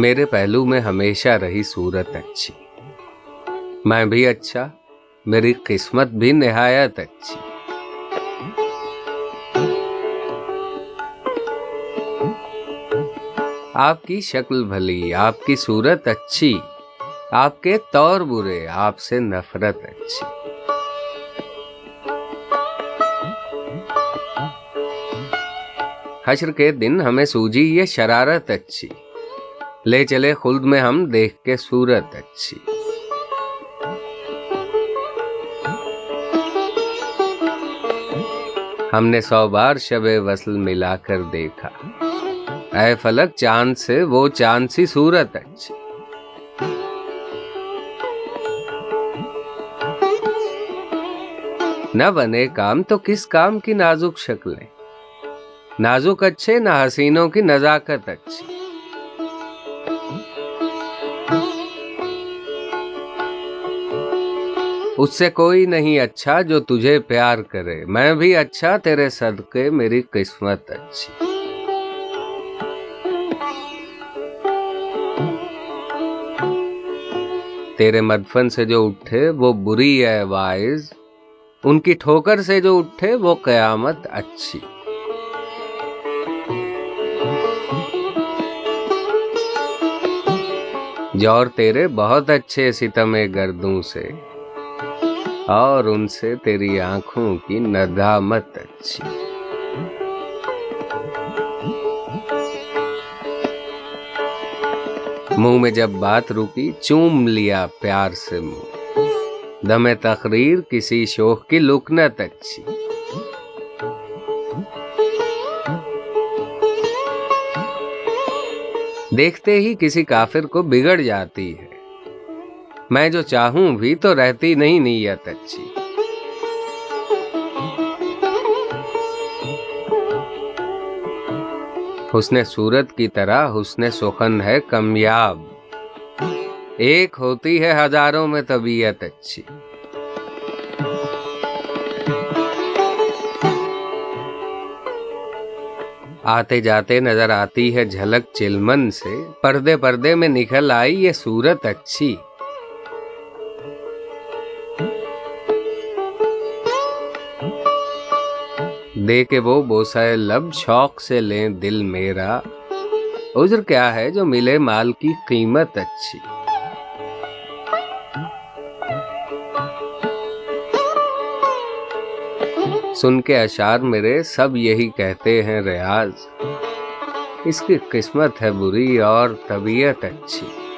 میرے پہلو میں ہمیشہ رہی صورت اچھی۔ میں بھی اچھا میری قسمت بھی نہایت اچھی۔ آپ کی شکل بھلی، آپ کی صورت اچھی، آپ کے طور برے، آپ سے نفرت اچھی۔ حشر کے دن ہمیں سوجی یہ شرارت اچھی۔ لے چلے خلد میں ہم دیکھ کے صورت اچھی۔ ہم نے سو بار شب وصل ملا کر دیکھا۔ اے فلک، چاند سے وہ چاند سی صورت اچھی۔ نہ بنے کام تو کس کام کی نازک شکلیں؟ نازک اچھے، نہ حسینوں کی نزاکت اچھی۔ اس سے کوئی نہیں اچھا جو تجھے پیار کرے۔ میں بھی اچھا تیرے صدقے میری قسمت اچھی۔ تیرے مدفن سے جو اٹھے وہ بری ہے وائز ان کی ٹھوکر سے جو اٹھے وہ قیامت اچھی۔ جور تیرے بہت اچھے ستم گردوں سے۔ اور ان سے تیری آنکھوں کی ندامت اچھی۔ منہ میں جب بات رکی، چوم لیا پیار سے منہ۔ دم تقریر کسی شوق کی لکنت اچھی۔ دیکھتے ہی کسی کافر کو بگڑ جاتی ہے۔ میں جو چاہوں بھی تو رہتی نہیں نیت اچھی۔ حسن صورت کی طرح حسن سخن ہے کمیاب ایک ہوتی ہے ہزاروں میں طبیعت اچھی۔ آتے جاتے نظر آتی ہے جھلک چلمن سے۔ پردے پردے میں نکل آئی یہ صورت اچھی۔ دے کے وہ بوسائے لب شوق سے لیں دل میرا۔ عذر کیا ہے جو ملے مال کی قیمت اچھی۔ سن کے اشار میرے سب یہی کہتے ہیں ریاض۔ اس کی قسمت ہے بری اور طبیعت اچھی۔